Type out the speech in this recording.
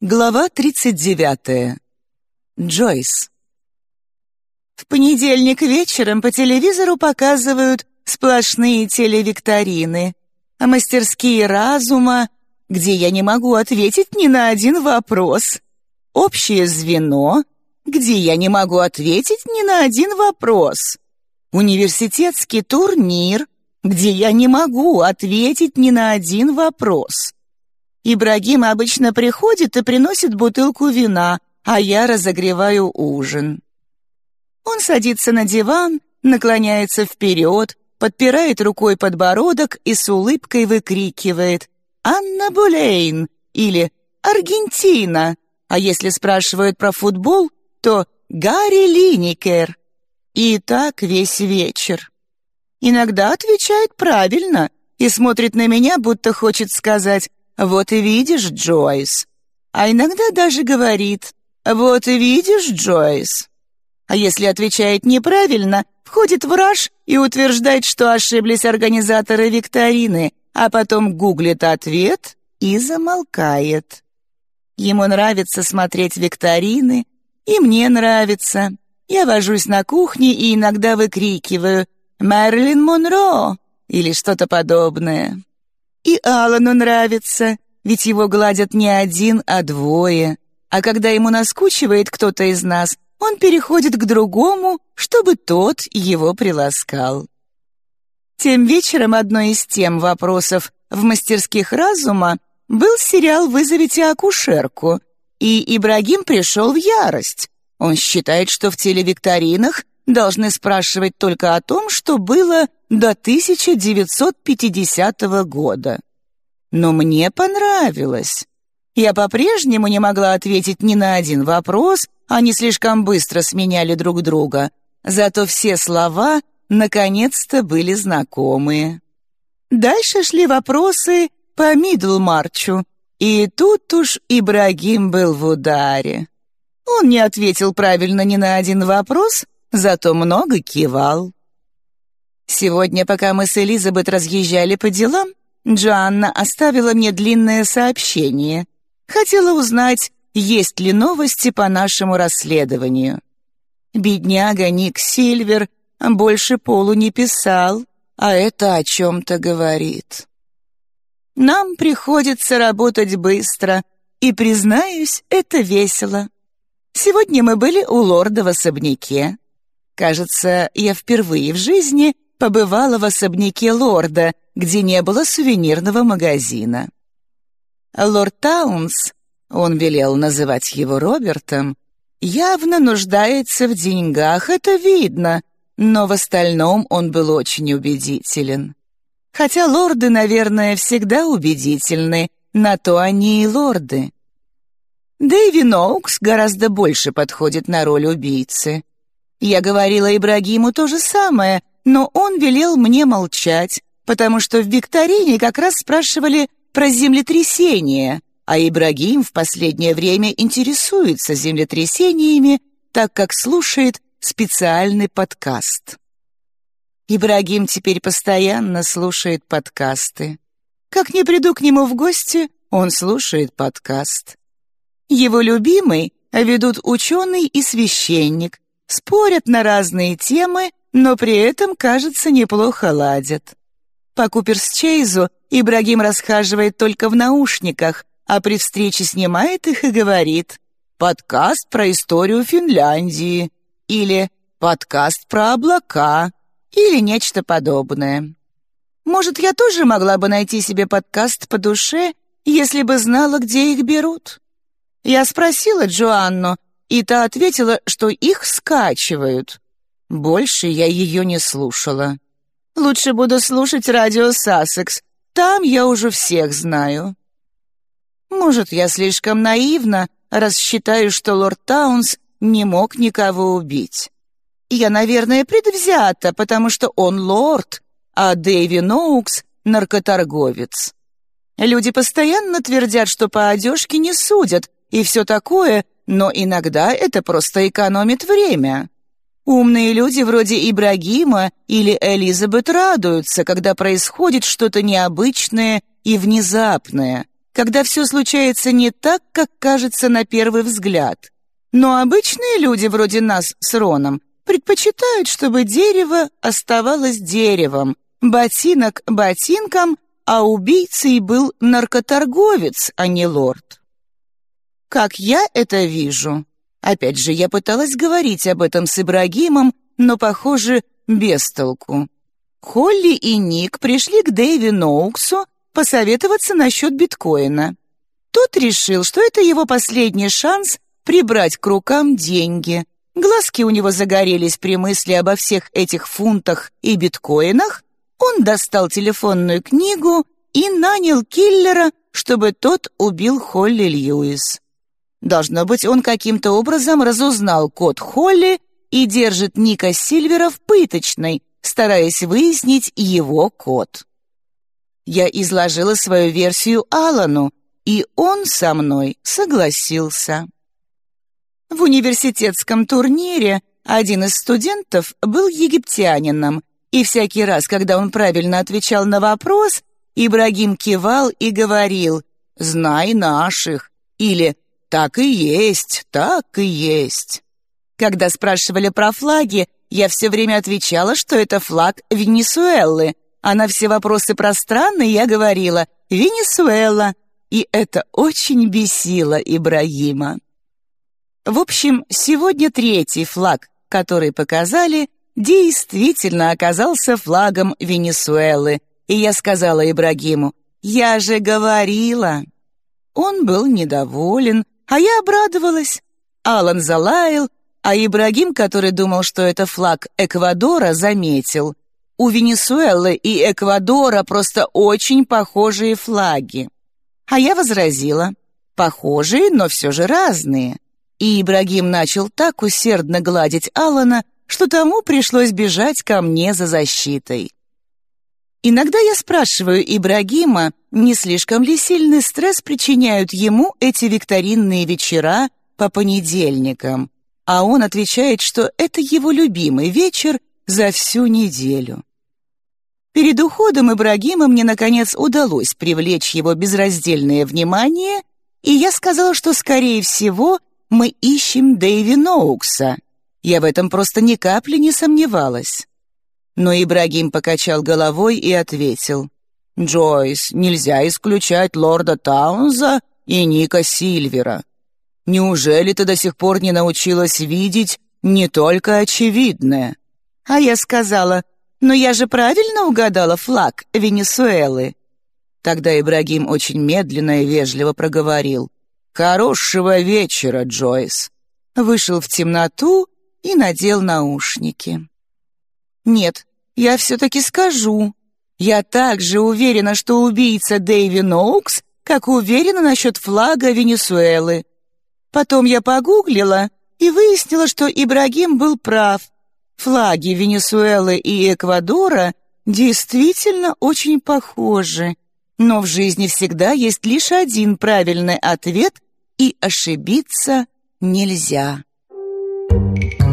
Глава 39. Джойс. В понедельник вечером по телевизору показывают сплошные телевикторины, а мастерские разума, где я не могу ответить ни на один вопрос. Общее звено, где я не могу ответить ни на один вопрос. Университетский турнир, где я не могу ответить ни на один вопрос. Ибрагим обычно приходит и приносит бутылку вина, а я разогреваю ужин. Он садится на диван, наклоняется вперед, подпирает рукой подбородок и с улыбкой выкрикивает «Анна Булейн» или «Аргентина», а если спрашивают про футбол, то «Гарри Линикер». И так весь вечер. Иногда отвечает правильно и смотрит на меня, будто хочет сказать «Вот и видишь, Джойс». А иногда даже говорит «Вот и видишь, Джойс». А если отвечает неправильно, входит в раж и утверждает, что ошиблись организаторы викторины, а потом гуглит ответ и замолкает. Ему нравится смотреть викторины, и мне нравится. Я вожусь на кухне и иногда выкрикиваю «Мэрилин Монро» или что-то подобное. И Алану нравится, ведь его гладят не один, а двое. А когда ему наскучивает кто-то из нас, он переходит к другому, чтобы тот его приласкал. Тем вечером одной из тем вопросов в мастерских разума был сериал «Вызовите акушерку», и Ибрагим пришел в ярость. Он считает, что в телевикторинах должны спрашивать только о том, что было до 1950 года. Но мне понравилось. Я по-прежнему не могла ответить ни на один вопрос, они слишком быстро сменяли друг друга. Зато все слова наконец-то были знакомые. Дальше шли вопросы по Мидлмарчу, и тут уж Ибрагим был в ударе. Он не ответил правильно ни на один вопрос, зато много кивал. Сегодня, пока мы с Элизабет разъезжали по делам, Джоанна оставила мне длинное сообщение. Хотела узнать, есть ли новости по нашему расследованию. Бедняга Ник Сильвер больше полу не писал, а это о чем-то говорит. Нам приходится работать быстро, и, признаюсь, это весело. Сегодня мы были у лорда в особняке. Кажется, я впервые в жизни побывала в особняке лорда, где не было сувенирного магазина. Лорд Таунс, он велел называть его Робертом, явно нуждается в деньгах, это видно, но в остальном он был очень убедителен. Хотя лорды, наверное, всегда убедительны, на то они и лорды. Дэйви Ноукс гораздо больше подходит на роль убийцы. Я говорила Ибрагиму то же самое, но он велел мне молчать, потому что в викторине как раз спрашивали про землетрясение, а Ибрагим в последнее время интересуется землетрясениями, так как слушает специальный подкаст. Ибрагим теперь постоянно слушает подкасты. Как не приду к нему в гости, он слушает подкаст. Его любимый ведут ученый и священник, спорят на разные темы, но при этом, кажется, неплохо ладят. По Куперсчейзу Ибрагим расхаживает только в наушниках, а при встрече снимает их и говорит «Подкаст про историю Финляндии» или «Подкаст про облака» или нечто подобное. Может, я тоже могла бы найти себе подкаст по душе, если бы знала, где их берут? Я спросила Джоанну, и та ответила, что их скачивают. Больше я ее не слушала. Лучше буду слушать радио «Сассекс», там я уже всех знаю. Может, я слишком наивна, раз считаю, что лорд Таунс не мог никого убить. Я, наверное, предвзята, потому что он лорд, а Дэйви Ноукс — наркоторговец. Люди постоянно твердят, что по одежке не судят, и все такое, но иногда это просто экономит время. Умные люди вроде Ибрагима или Элизабет радуются, когда происходит что-то необычное и внезапное, когда все случается не так, как кажется на первый взгляд. Но обычные люди вроде нас с Роном предпочитают, чтобы дерево оставалось деревом, ботинок ботинком, а убийцей был наркоторговец, а не лорд. Как я это вижу? Опять же, я пыталась говорить об этом с Ибрагимом, но, похоже, без толку. Холли и Ник пришли к Дэйви Ноуксу посоветоваться насчет биткоина. Тот решил, что это его последний шанс прибрать к рукам деньги. Глазки у него загорелись при мысли обо всех этих фунтах и биткоинах. Он достал телефонную книгу и нанял киллера, чтобы тот убил Холли Льюис. Должно быть, он каким-то образом разузнал код Холли и держит Ника Сильвера в пыточной, стараясь выяснить его код. Я изложила свою версию Алану, и он со мной согласился. В университетском турнире один из студентов был египтянином, и всякий раз, когда он правильно отвечал на вопрос, Ибрагим кивал и говорил «Знай наших» или «Так и есть, так и есть». Когда спрашивали про флаги, я все время отвечала, что это флаг Венесуэлы, а на все вопросы про страны я говорила «Венесуэла», и это очень бесило Ибрагима. В общем, сегодня третий флаг, который показали, действительно оказался флагом Венесуэлы, и я сказала Ибрагиму «Я же говорила». Он был недоволен, а я обрадовалась. Алан залаял, а Ибрагим, который думал, что это флаг Эквадора, заметил. У Венесуэлы и Эквадора просто очень похожие флаги. А я возразила. Похожие, но все же разные. И Ибрагим начал так усердно гладить Алана, что тому пришлось бежать ко мне за защитой. Иногда я спрашиваю Ибрагима, не слишком ли сильный стресс причиняют ему эти викторинные вечера по понедельникам, а он отвечает, что это его любимый вечер за всю неделю. Перед уходом Ибрагима мне, наконец, удалось привлечь его безраздельное внимание, и я сказала, что, скорее всего, мы ищем Дэйви Ноукса. Я в этом просто ни капли не сомневалась. Но Ибрагим покачал головой и ответил. «Джойс, нельзя исключать лорда Таунза и Ника Сильвера. Неужели ты до сих пор не научилась видеть не только очевидное?» А я сказала, «Но я же правильно угадала флаг Венесуэлы». Тогда Ибрагим очень медленно и вежливо проговорил. «Хорошего вечера, Джойс!» Вышел в темноту и надел наушники. «Нет, я все-таки скажу. Я также уверена, что убийца Дэйви Ноукс, как уверена насчет флага Венесуэлы. Потом я погуглила и выяснила, что Ибрагим был прав. Флаги Венесуэлы и Эквадора действительно очень похожи. Но в жизни всегда есть лишь один правильный ответ — и ошибиться нельзя. Thank.